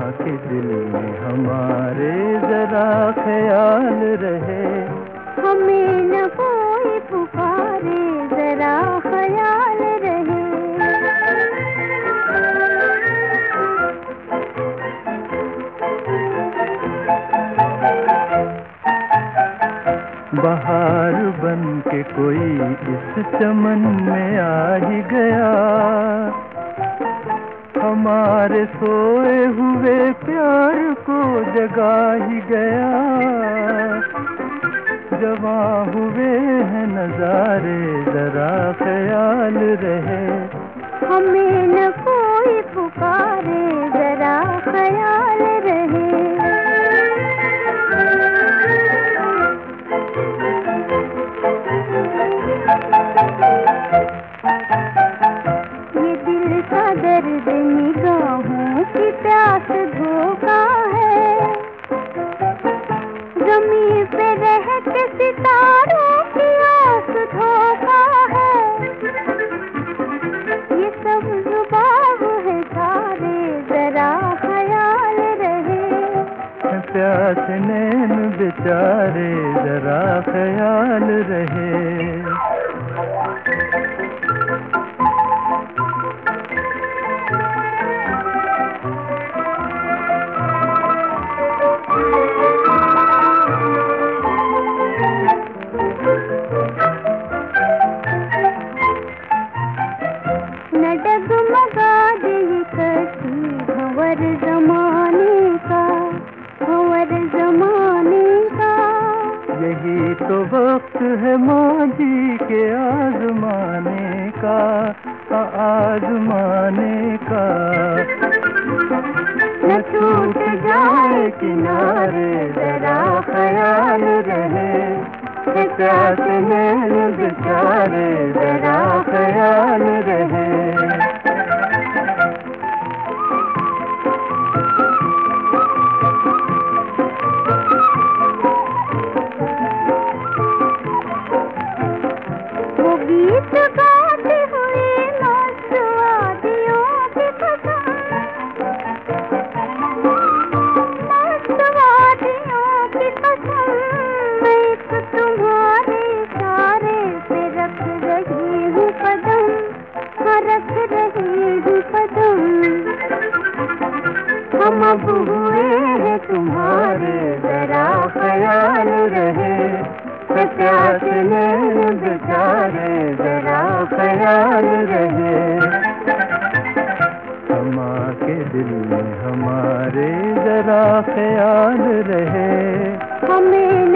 के दिल में हमारे जरा ख्याल रहे। हमें न कोई पुकारे जरा ख्याल रहे। बाहर बन के कोई इस चमन में आ ही गया। हमारे सोए हुए प्यार को जगा ही गया। जवा हुए हैं नजारे, जरा ख्याल रहे। हमें न कोई पुकारे, जरा ख्याल रहे। ये दिल का दर्द निगाहों ज़मीन पे रहते सितारों की आस धोखा है। ये सब जुबाब है सारे, जरा ख्याल रहे। प्यास नैन बेचारे, जरा ख्याल रहे। न डगमगा दे ये कटी भंवर जमाने का भंवर जमाने का। यही तो वक्त है माजी के आजमाने का आजमाने का। न टूट जाए किनारे जरा ख्याल रहे। प्यास नैन बेचारे जरा ख्याल रहे। हम अब हुए हैं तुम्हारे जरा ख्याल रहे। प्यास नैन बेचारे जरा ख्याल रहे। हमा के दिल में हमारे जरा ख्याल रहे। हमें